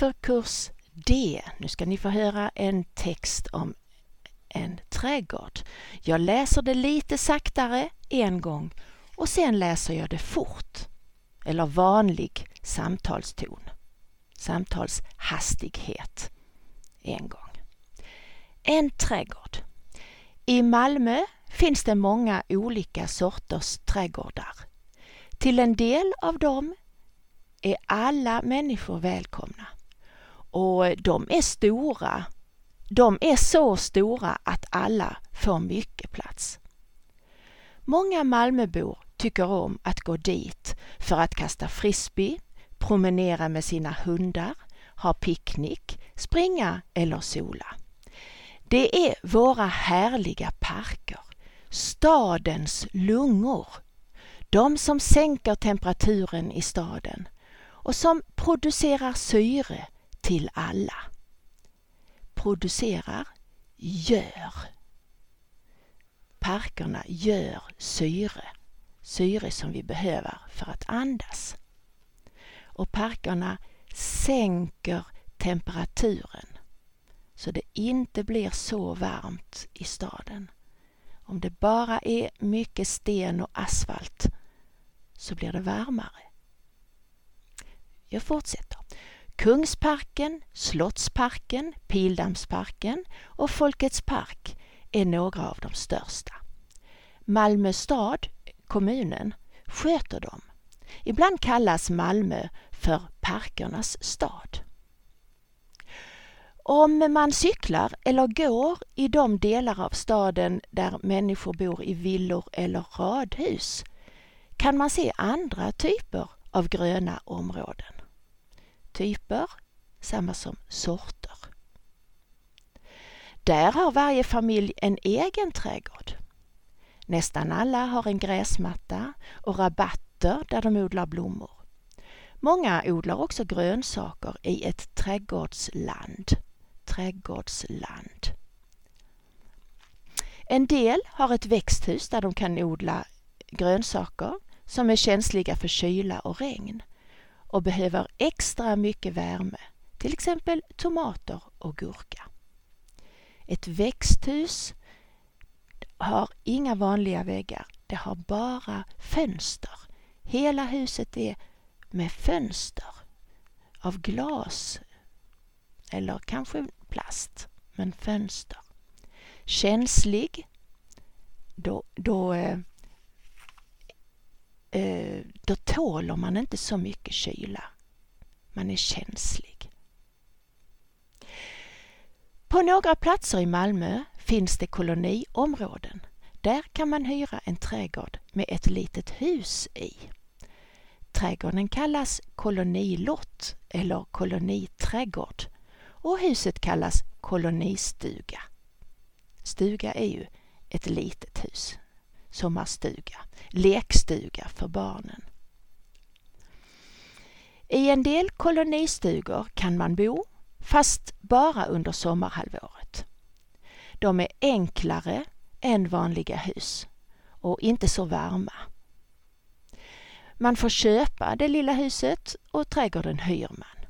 för kurs D. Nu ska ni få höra en text om en trädgård. Jag läser det lite saktare en gång och sen läser jag det fort. Eller vanlig samtalston. Samtalshastighet. En gång. En trädgård. I Malmö finns det många olika sorters trädgårdar. Till en del av dem är alla människor välkomna. Och de är stora. De är så stora att alla får mycket plats. Många Malmöbor tycker om att gå dit för att kasta frisbee, promenera med sina hundar, ha picknick, springa eller sola. Det är våra härliga parker, stadens lungor. De som sänker temperaturen i staden och som producerar syre till alla. Producerar, gör. Parkerna gör syre, syre som vi behöver för att andas. Och parkerna sänker temperaturen så det inte blir så varmt i staden. Om det bara är mycket sten och asfalt så blir det varmare. Jag fortsätter. Kungsparken, Slottsparken, Pildammsparken och Folkets park är några av de största. Malmö stad, kommunen, sköter dem. Ibland kallas Malmö för parkernas stad. Om man cyklar eller går i de delar av staden där människor bor i villor eller radhus kan man se andra typer av gröna områden. Typer, samma som sorter. Där har varje familj en egen trädgård. Nästan alla har en gräsmatta och rabatter där de odlar blommor. Många odlar också grönsaker i ett trädgårdsland. Trädgårdsland. En del har ett växthus där de kan odla grönsaker som är känsliga för kyla och regn och behöver extra mycket värme, till exempel tomater och gurka. Ett växthus har inga vanliga väggar, det har bara fönster. Hela huset är med fönster av glas eller kanske plast, men fönster. Känslig, då, då eh, eh, då tåler man inte så mycket kyla. Man är känslig. På några platser i Malmö finns det koloniområden. Där kan man hyra en trädgård med ett litet hus i. Trädgården kallas kolonilott eller koloniträdgård och huset kallas kolonistuga. Stuga är ju ett litet hus sommarstuga, lekstuga för barnen. I en del kolonistugor kan man bo, fast bara under sommarhalvåret. De är enklare än vanliga hus och inte så varma. Man får köpa det lilla huset och trädgården hyr man.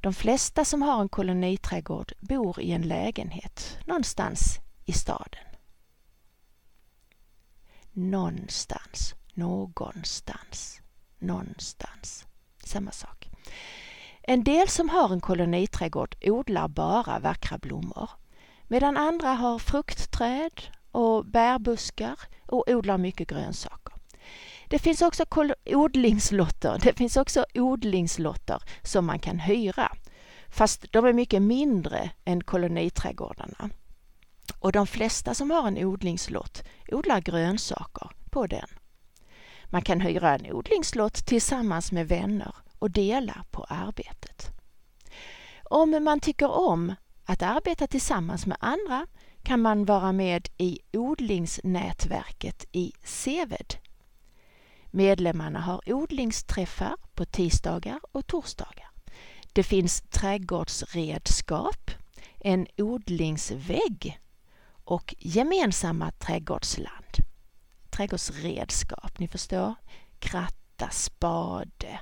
De flesta som har en koloniträdgård bor i en lägenhet någonstans i staden någonstans, någonstans, någonstans. Samma sak. En del som har en koloniträdgård odlar bara vackra blommor medan andra har fruktträd och bärbuskar och odlar mycket grönsaker. Det finns också odlingslotter. Det finns också odlingslotter som man kan hyra fast de är mycket mindre än koloniträdgårdarna. Och de flesta som har en odlingslott odlar grönsaker på den. Man kan hyra en odlingslott tillsammans med vänner och dela på arbetet. Om man tycker om att arbeta tillsammans med andra kan man vara med i odlingsnätverket i Seved. Medlemmarna har odlingsträffar på tisdagar och torsdagar. Det finns trädgårdsredskap, en odlingsvägg och gemensamma trädgårdsland. Trädgårdsredskap, ni förstår. Kratta, spade,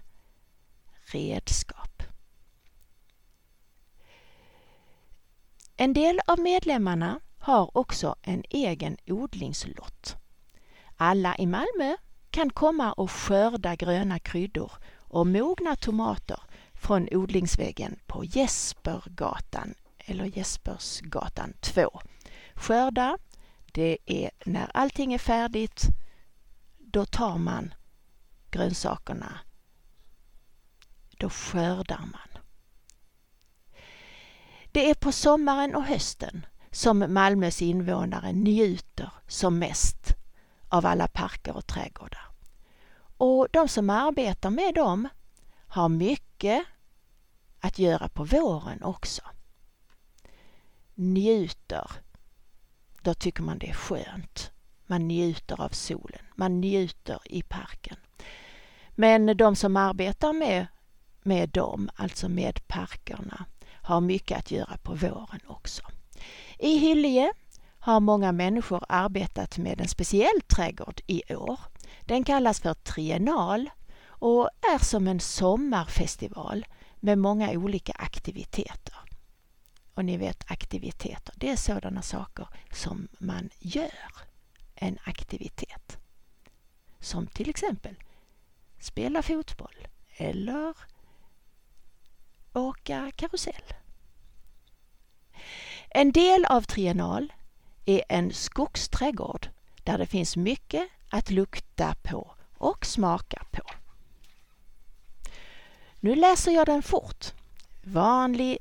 redskap. En del av medlemmarna har också en egen odlingslott. Alla i Malmö kan komma och skörda gröna kryddor och mogna tomater från odlingsväggen på Jespergatan eller Jespersgatan 2. Skörda, det är när allting är färdigt, då tar man grönsakerna. Då skördar man. Det är på sommaren och hösten som Malmös invånare njuter som mest av alla parker och trädgårdar. Och de som arbetar med dem har mycket att göra på våren också. Njuter, då tycker man det är skönt. Man njuter av solen, man njuter i parken. Men de som arbetar med, med dem, alltså med parkerna, har mycket att göra på våren också. I Hyllie har många människor arbetat med en speciell trädgård i år. Den kallas för Triennal och är som en sommarfestival med många olika aktiviteter. Och ni vet aktiviteter, det är sådana saker som man gör. En aktivitet. Som till exempel spela fotboll eller åka karusell. En del av Triennal är en skogsträdgård där det finns mycket att lukta på och smaka på. Nu läser jag den fort. Vanlig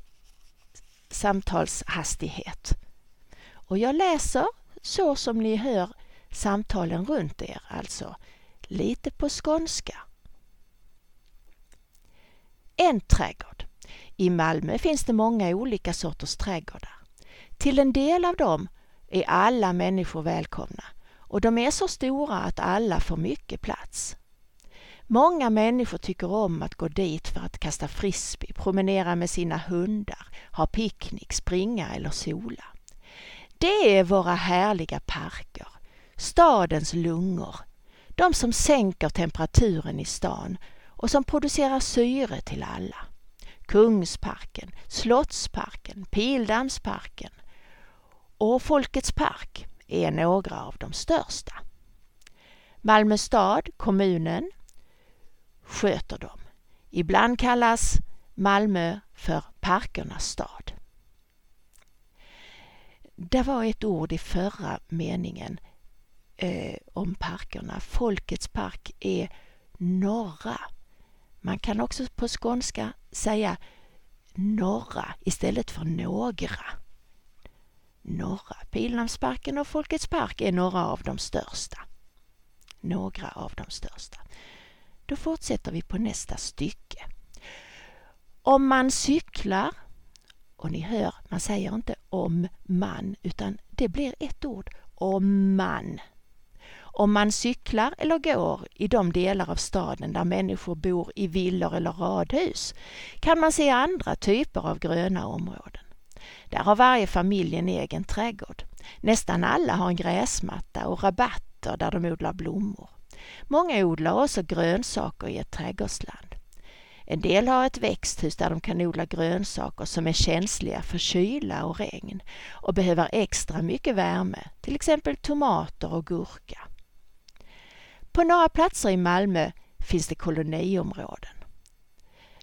samtalshastighet. Och jag läser så som ni hör samtalen runt er, alltså lite på skånska. En trädgård. I Malmö finns det många olika sorters trädgårdar. Till en del av dem är alla människor välkomna och de är så stora att alla får mycket plats. Många människor tycker om att gå dit för att kasta frisbee, promenera med sina hundar, ha picknick, springa eller sola. Det är våra härliga parker, stadens lungor, de som sänker temperaturen i stan och som producerar syre till alla. Kungsparken, Slottsparken, Pildammsparken och Folkets park är några av de största. Malmö stad, kommunen, sköter dem. Ibland kallas Malmö för parkernas stad. Det var ett ord i förra meningen eh, om parkerna. Folkets park är norra. Man kan också på skånska säga norra istället för några. Norra. Pildammsparken och Folkets park är några av de största. Några av de största. Då fortsätter vi på nästa stycke. Om man cyklar, och ni hör, man säger inte om man, utan det blir ett ord, om man. Om man cyklar eller går i de delar av staden där människor bor i villor eller radhus kan man se andra typer av gröna områden. Där har varje familj en egen trädgård. Nästan alla har en gräsmatta och rabatter där de odlar blommor. Många odlar också grönsaker i ett trädgårdsland. En del har ett växthus där de kan odla grönsaker som är känsliga för kyla och regn och behöver extra mycket värme, till exempel tomater och gurka. På några platser i Malmö finns det koloniområden.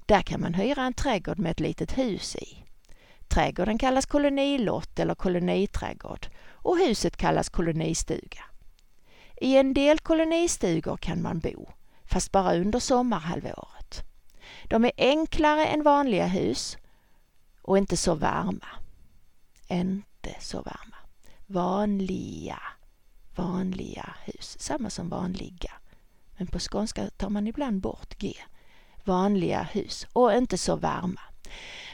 Där kan man hyra en trädgård med ett litet hus i. Trädgården kallas kolonilott eller koloniträdgård och huset kallas kolonistuga. I en del kolonistugor kan man bo, fast bara under sommarhalvåret. De är enklare än vanliga hus och inte så varma. Inte så varma. Vanliga, vanliga hus. Samma som vanliga. Men på skånska tar man ibland bort G. Vanliga hus och inte så varma.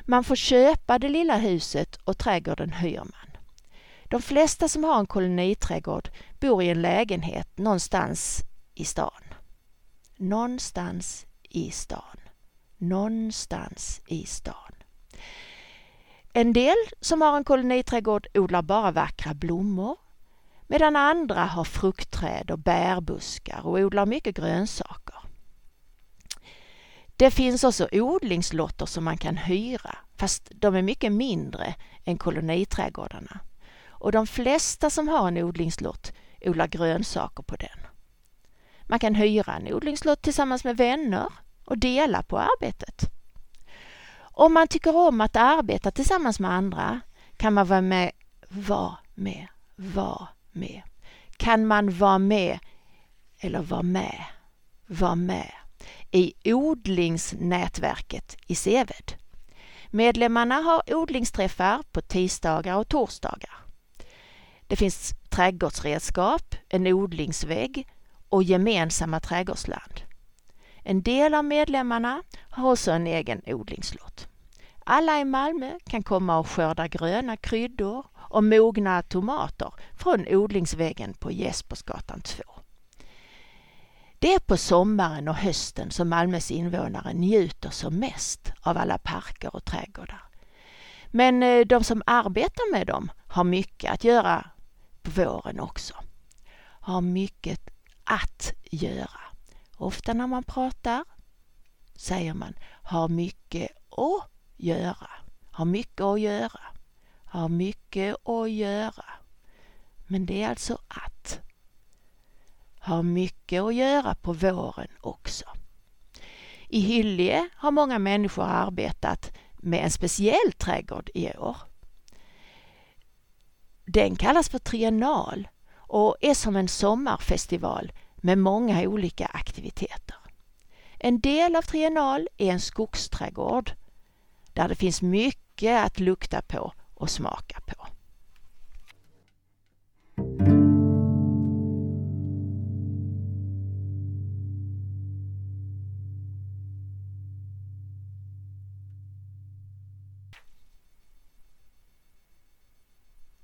Man får köpa det lilla huset och trädgården hyr man. De flesta som har en koloniträdgård bor i en lägenhet någonstans i stan. Någonstans i stan. Någonstans i stan. En del som har en koloniträdgård odlar bara vackra blommor medan andra har fruktträd och bärbuskar och odlar mycket grönsaker. Det finns också odlingslotter som man kan hyra fast de är mycket mindre än koloniträdgårdarna. Och de flesta som har en odlingslott odlar grönsaker på den. Man kan hyra en odlingslott tillsammans med vänner och dela på arbetet. Om man tycker om att arbeta tillsammans med andra kan man vara med, vara med, vara med. Kan man vara med eller vara med, vara med i odlingsnätverket i Seved. Medlemmarna har odlingsträffar på tisdagar och torsdagar. Det finns trädgårdsredskap, en odlingsvägg och gemensamma trädgårdsland. En del av medlemmarna har också en egen odlingslott. Alla i Malmö kan komma och skörda gröna kryddor och mogna tomater från odlingsväggen på Jespersgatan 2. Det är på sommaren och hösten som Malmös invånare njuter som mest av alla parker och trädgårdar. Men eh, de som arbetar med dem har mycket att göra på våren också. Har mycket att göra. Ofta när man pratar säger man har mycket att göra. Har mycket att göra. Har mycket att göra. Men det är alltså att. Har mycket att göra på våren också. I Hyllie har många människor arbetat med en speciell trädgård i år. Den kallas för triennal och är som en sommarfestival med många olika aktiviteter. En del av triennal är en skogsträdgård där det finns mycket att lukta på och smaka på.